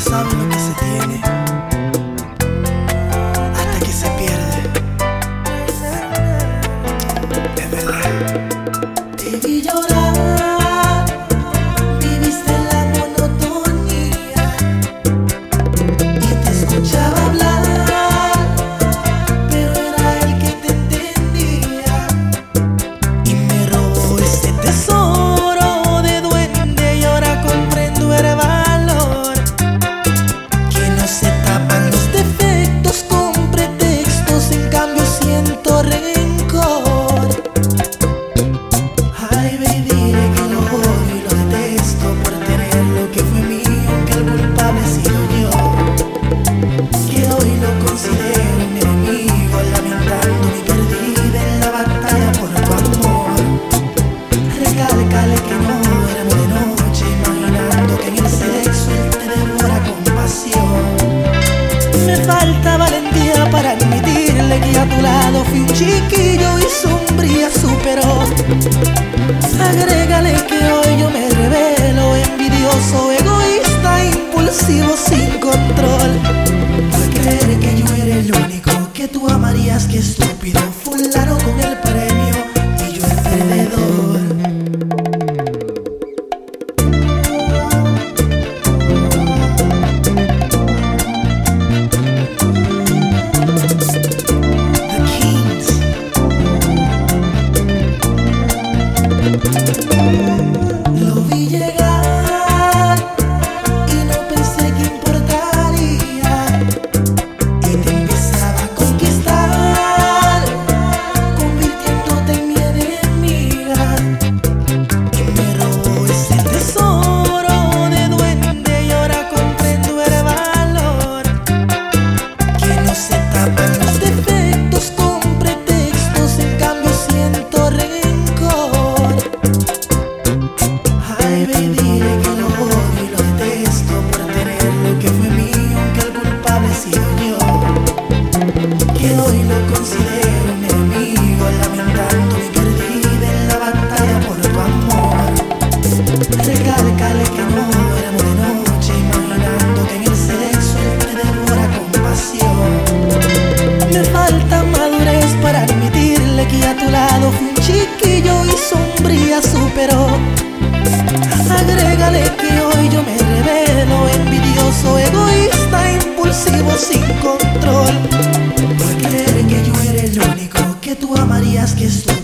se sabe lo que se tiene hasta que se pierde. Es verdad. pasión. Me falta valentía para admitirle que a tu lado fui un chiquillo y su yo me revelo envidioso, egoísta, impulsivo, sin control. Por creer que yo eres el único que tú amarías que estoy.